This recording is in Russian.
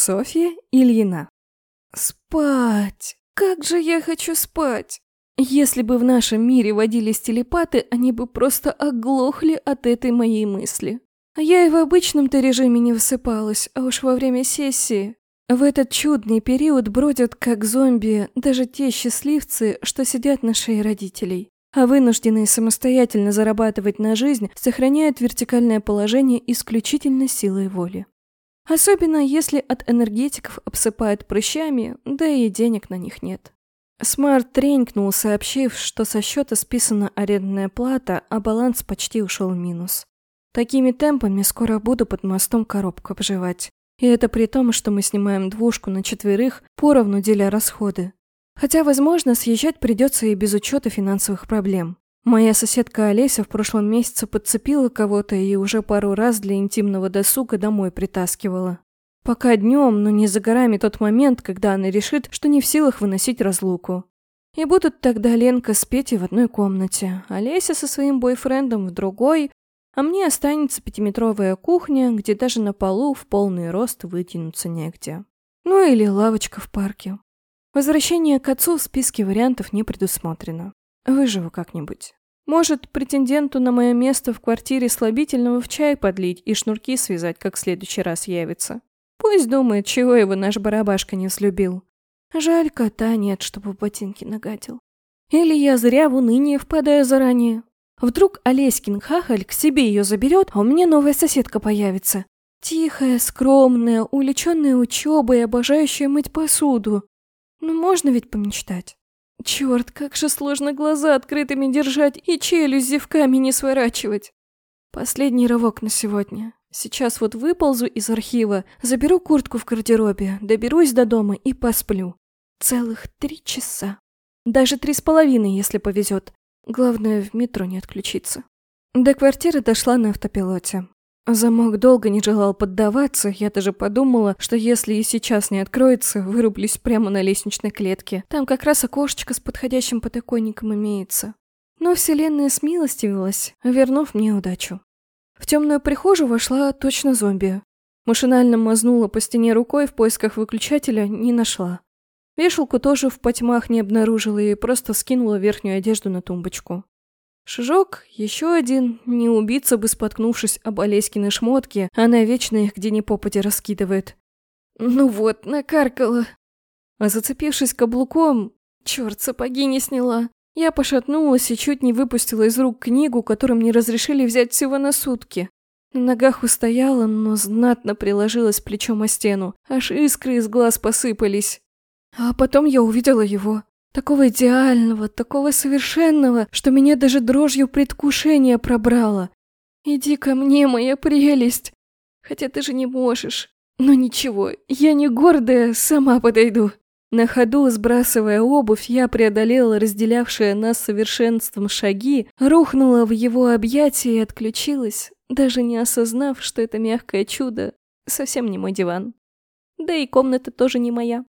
Софья Ильина. Спать! Как же я хочу спать! Если бы в нашем мире водились телепаты, они бы просто оглохли от этой моей мысли. А я и в обычном-то режиме не высыпалась, а уж во время сессии. В этот чудный период бродят как зомби даже те счастливцы, что сидят на шее родителей. А вынужденные самостоятельно зарабатывать на жизнь сохраняют вертикальное положение исключительно силой воли. Особенно если от энергетиков обсыпают прыщами, да и денег на них нет. Смарт тренькнул, сообщив, что со счета списана арендная плата, а баланс почти ушел в минус. Такими темпами скоро буду под мостом коробку обживать. И это при том, что мы снимаем двушку на четверых, поровну деля расходы. Хотя, возможно, съезжать придется и без учета финансовых проблем. Моя соседка Олеся в прошлом месяце подцепила кого-то и уже пару раз для интимного досуга домой притаскивала. Пока днем, но не за горами тот момент, когда она решит, что не в силах выносить разлуку. И будут тогда Ленка с Петей в одной комнате, Олеся со своим бойфрендом в другой, а мне останется пятиметровая кухня, где даже на полу в полный рост вытянуться негде. Ну или лавочка в парке. Возвращение к отцу в списке вариантов не предусмотрено. Выживу как-нибудь. Может, претенденту на мое место в квартире слабительного в чай подлить и шнурки связать, как в следующий раз явится. Пусть думает, чего его наш барабашка не взлюбил. Жаль, кота нет, чтобы в ботинки нагадил. Или я зря в уныние впадаю заранее. Вдруг Олеськин хахаль к себе ее заберет, а у меня новая соседка появится. Тихая, скромная, увлеченная учебой, обожающая мыть посуду. Ну, можно ведь помечтать. Черт, как же сложно глаза открытыми держать и челюсть зевками не сворачивать. Последний рывок на сегодня. Сейчас вот выползу из архива, заберу куртку в гардеробе, доберусь до дома и посплю. Целых три часа. Даже три с половиной, если повезет. Главное, в метро не отключиться. До квартиры дошла на автопилоте. Замок долго не желал поддаваться, я даже подумала, что если и сейчас не откроется, вырублюсь прямо на лестничной клетке. Там как раз окошечко с подходящим подоконником имеется. Но вселенная смилостивилась, вернув мне удачу. В темную прихожую вошла точно зомби. Машинально мазнула по стене рукой в поисках выключателя, не нашла. Вешалку тоже в потьмах не обнаружила и просто скинула верхнюю одежду на тумбочку. Шажок, еще один, не убиться бы, споткнувшись об Олеськины шмотки, она вечно их где ни попади раскидывает. Ну вот, накаркала. А зацепившись каблуком, черт, сапоги не сняла. Я пошатнулась и чуть не выпустила из рук книгу, которую мне разрешили взять всего на сутки. На ногах устояла, но знатно приложилась плечом о стену. Аж искры из глаз посыпались. А потом я увидела его. Такого идеального, такого совершенного, что меня даже дрожью предвкушения пробрало. «Иди ко мне, моя прелесть!» Хотя ты же не можешь. Но ничего, я не гордая, сама подойду. На ходу, сбрасывая обувь, я преодолела разделявшие нас совершенством шаги, рухнула в его объятия и отключилась, даже не осознав, что это мягкое чудо совсем не мой диван. Да и комната тоже не моя.